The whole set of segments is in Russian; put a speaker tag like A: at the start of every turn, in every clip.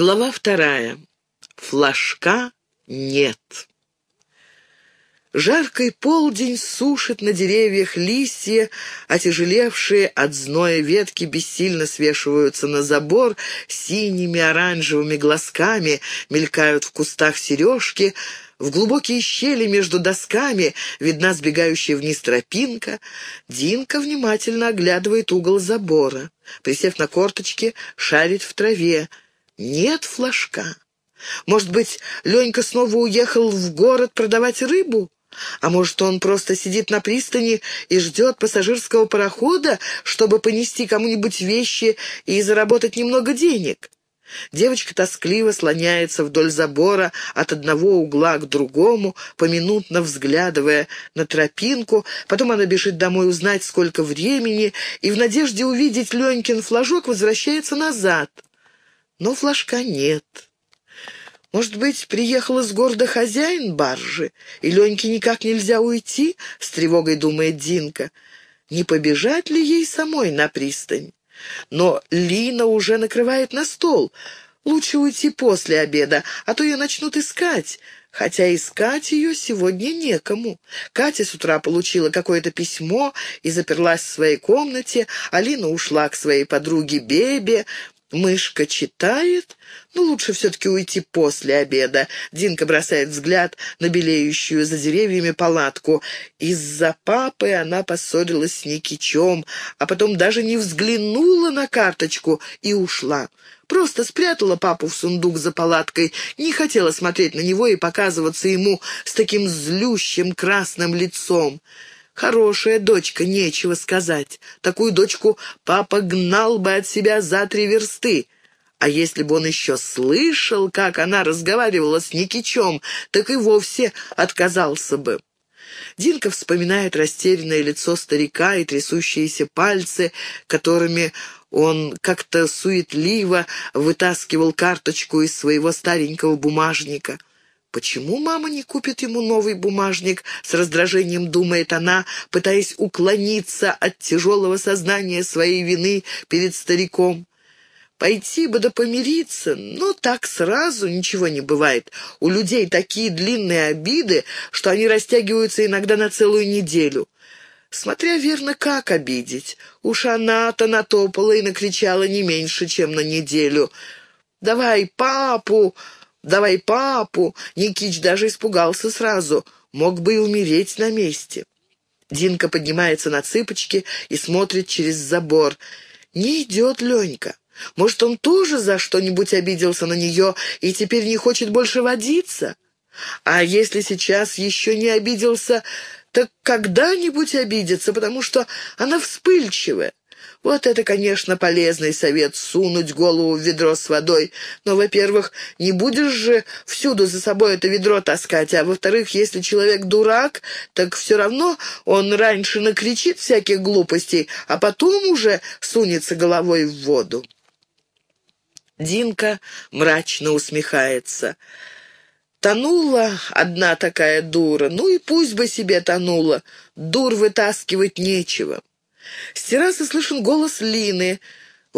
A: Глава вторая. Флажка нет. Жаркий полдень сушит на деревьях листья, отяжелевшие от зноя ветки бессильно свешиваются на забор, синими оранжевыми глазками мелькают в кустах сережки, в глубокие щели между досками видна сбегающая вниз тропинка. Динка внимательно оглядывает угол забора. Присев на корточки, шарит в траве. Нет флажка. Может быть, Ленька снова уехал в город продавать рыбу? А может, он просто сидит на пристани и ждет пассажирского парохода, чтобы понести кому-нибудь вещи и заработать немного денег? Девочка тоскливо слоняется вдоль забора от одного угла к другому, поминутно взглядывая на тропинку. Потом она бежит домой узнать, сколько времени, и в надежде увидеть Ленькин флажок возвращается назад. Но флажка нет. Может быть, приехал из города хозяин баржи, и Леньке никак нельзя уйти, — с тревогой думает Динка. Не побежать ли ей самой на пристань? Но Лина уже накрывает на стол. Лучше уйти после обеда, а то ее начнут искать. Хотя искать ее сегодня некому. Катя с утра получила какое-то письмо и заперлась в своей комнате. Алина ушла к своей подруге Бебе. Мышка читает, ну, лучше все-таки уйти после обеда. Динка бросает взгляд на белеющую за деревьями палатку. Из-за папы она поссорилась с Никичем, а потом даже не взглянула на карточку и ушла. Просто спрятала папу в сундук за палаткой, не хотела смотреть на него и показываться ему с таким злющим красным лицом. Хорошая дочка, нечего сказать. Такую дочку папа гнал бы от себя за три версты. А если бы он еще слышал, как она разговаривала с Никичем, так и вовсе отказался бы. Динка вспоминает растерянное лицо старика и трясущиеся пальцы, которыми он как-то суетливо вытаскивал карточку из своего старенького бумажника. Почему мама не купит ему новый бумажник? С раздражением думает она, пытаясь уклониться от тяжелого сознания своей вины перед стариком. Пойти бы да помириться, но так сразу ничего не бывает. У людей такие длинные обиды, что они растягиваются иногда на целую неделю. Смотря верно, как обидеть. Уж она-то натопала и накричала не меньше, чем на неделю. «Давай папу!» «Давай папу!» Никич даже испугался сразу. Мог бы и умереть на месте. Динка поднимается на цыпочки и смотрит через забор. Не идет Ленька. Может, он тоже за что-нибудь обиделся на нее и теперь не хочет больше водиться? А если сейчас еще не обиделся, так когда-нибудь обидится, потому что она вспыльчивая. Вот это, конечно, полезный совет — сунуть голову в ведро с водой. Но, во-первых, не будешь же всюду за собой это ведро таскать, а во-вторых, если человек дурак, так все равно он раньше накричит всяких глупостей, а потом уже сунется головой в воду. Динка мрачно усмехается. Тонула одна такая дура, ну и пусть бы себе тонула, дур вытаскивать нечего. С террасы слышен голос Лины.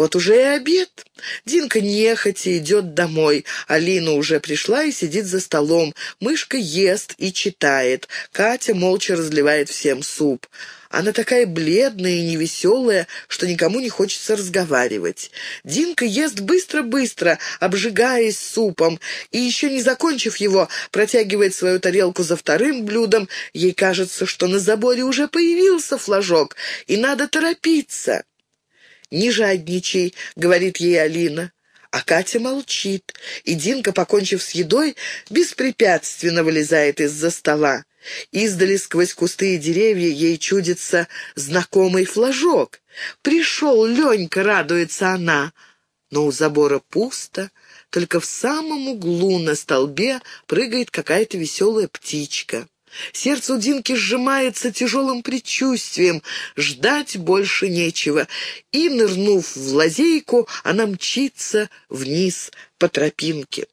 A: Вот уже и обед. Динка нехотя идет домой. Алина уже пришла и сидит за столом. Мышка ест и читает. Катя молча разливает всем суп. Она такая бледная и невеселая, что никому не хочется разговаривать. Динка ест быстро-быстро, обжигаясь супом, и еще не закончив его, протягивает свою тарелку за вторым блюдом. Ей кажется, что на заборе уже появился флажок, и надо торопиться. «Не жадничай», — говорит ей Алина. А Катя молчит, и Динка, покончив с едой, беспрепятственно вылезает из-за стола. Издали сквозь кусты и деревья ей чудится знакомый флажок. «Пришел Ленька», — радуется она. Но у забора пусто, только в самом углу на столбе прыгает какая-то веселая птичка. Сердце у Динки сжимается тяжелым предчувствием, ждать больше нечего, и, нырнув в лазейку, она мчится вниз по тропинке.